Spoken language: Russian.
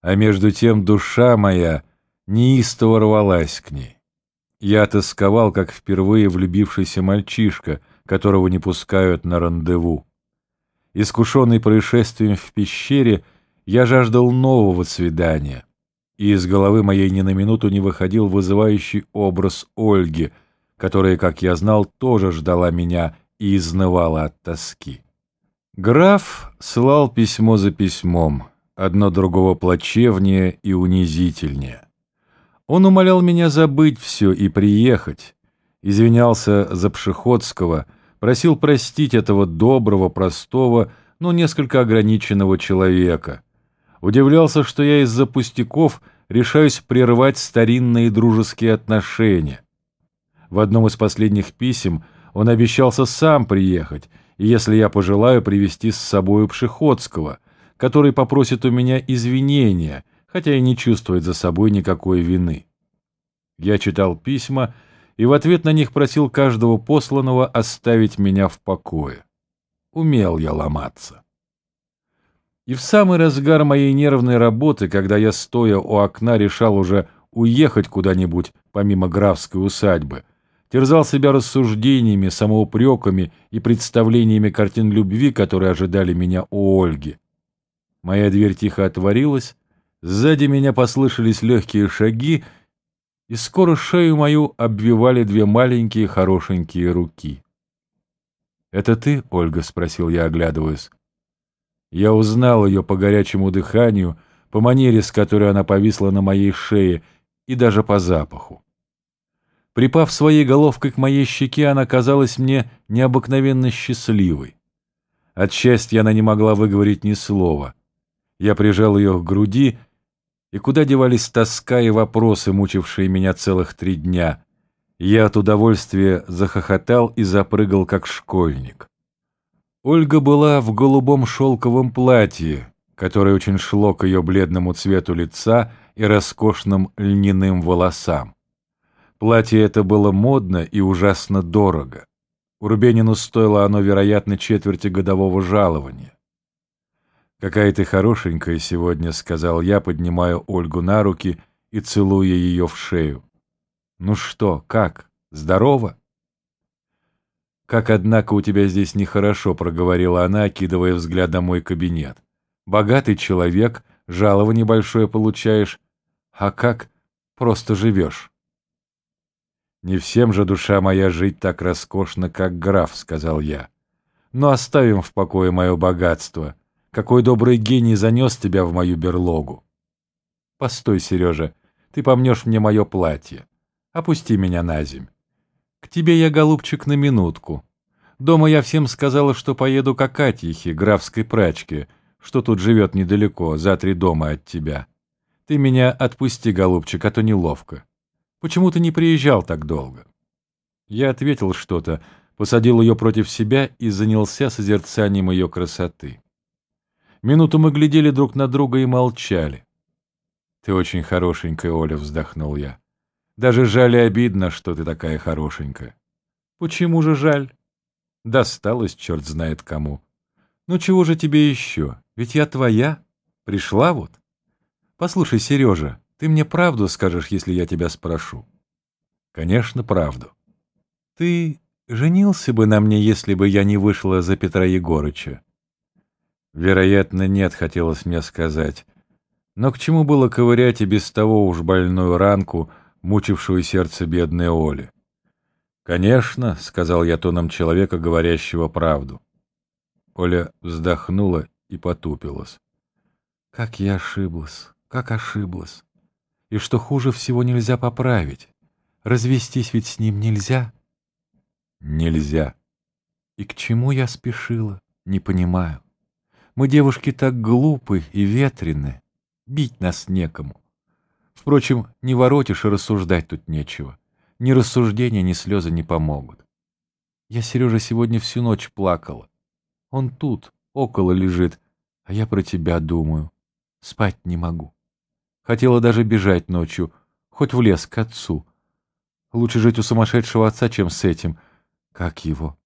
А между тем душа моя неистово рвалась к ней. Я тосковал, как впервые влюбившийся мальчишка, которого не пускают на рандеву. Искушенный происшествием в пещере, я жаждал нового свидания, и из головы моей ни на минуту не выходил вызывающий образ Ольги, которая, как я знал, тоже ждала меня и изнывала от тоски. Граф слал письмо за письмом, одно другого плачевнее и унизительнее. Он умолял меня забыть все и приехать, извинялся за Пшеходского, просил простить этого доброго, простого, но несколько ограниченного человека. Удивлялся, что я из-за пустяков решаюсь прервать старинные дружеские отношения. В одном из последних писем он обещался сам приехать, и если я пожелаю привести с собою Пшеходского, который попросит у меня извинения — хотя и не чувствует за собой никакой вины. Я читал письма и в ответ на них просил каждого посланного оставить меня в покое. Умел я ломаться. И в самый разгар моей нервной работы, когда я, стоя у окна, решал уже уехать куда-нибудь, помимо графской усадьбы, терзал себя рассуждениями, самоупреками и представлениями картин любви, которые ожидали меня у Ольги. Моя дверь тихо отворилась, Сзади меня послышались легкие шаги, и скоро шею мою обвивали две маленькие хорошенькие руки. «Это ты, Ольга?» — спросил я, оглядываясь. Я узнал ее по горячему дыханию, по манере, с которой она повисла на моей шее, и даже по запаху. Припав своей головкой к моей щеке, она казалась мне необыкновенно счастливой. От счастья она не могла выговорить ни слова. Я прижал ее к груди и куда девались тоска и вопросы, мучившие меня целых три дня? Я от удовольствия захохотал и запрыгал, как школьник. Ольга была в голубом шелковом платье, которое очень шло к ее бледному цвету лица и роскошным льняным волосам. Платье это было модно и ужасно дорого. Урбенину стоило оно, вероятно, четверти годового жалования. «Какая ты хорошенькая сегодня», — сказал я, поднимая Ольгу на руки и целуя ее в шею. «Ну что, как? Здорово?» «Как, однако, у тебя здесь нехорошо», — проговорила она, окидывая взглядом мой кабинет. «Богатый человек, жалование большое получаешь. А как просто живешь?» «Не всем же, душа моя, жить так роскошно, как граф», — сказал я. «Но оставим в покое мое богатство. Какой добрый гений занес тебя в мою берлогу. Постой, Сережа, ты помнешь мне мое платье. Опусти меня на земь. К тебе я, голубчик, на минутку. Дома я всем сказала, что поеду к Акатьихе, графской прачке, что тут живет недалеко, за три дома от тебя. Ты меня отпусти, голубчик, а то неловко. Почему ты не приезжал так долго? Я ответил что-то, посадил ее против себя и занялся созерцанием ее красоты. Минуту мы глядели друг на друга и молчали. «Ты очень хорошенькая, Оля», — вздохнул я. «Даже жаль и обидно, что ты такая хорошенькая». «Почему же жаль?» «Досталось, черт знает кому». «Ну чего же тебе еще? Ведь я твоя. Пришла вот». «Послушай, Сережа, ты мне правду скажешь, если я тебя спрошу?» «Конечно, правду». «Ты женился бы на мне, если бы я не вышла за Петра Егорыча?» Вероятно, нет, хотелось мне сказать. Но к чему было ковырять и без того уж больную ранку, мучившую сердце бедной Оли? «Конечно», — сказал я тоном человека, говорящего правду. Оля вздохнула и потупилась. «Как я ошиблась, как ошиблась. И что хуже всего нельзя поправить. Развестись ведь с ним нельзя?» «Нельзя». «И к чему я спешила, не понимаю. Мы, девушки, так глупы и ветрены. Бить нас некому. Впрочем, не воротишь и рассуждать тут нечего. Ни рассуждения, ни слезы не помогут. Я, Сережа, сегодня всю ночь плакала. Он тут, около лежит, а я про тебя думаю. Спать не могу. Хотела даже бежать ночью, хоть в лес к отцу. Лучше жить у сумасшедшего отца, чем с этим. Как его?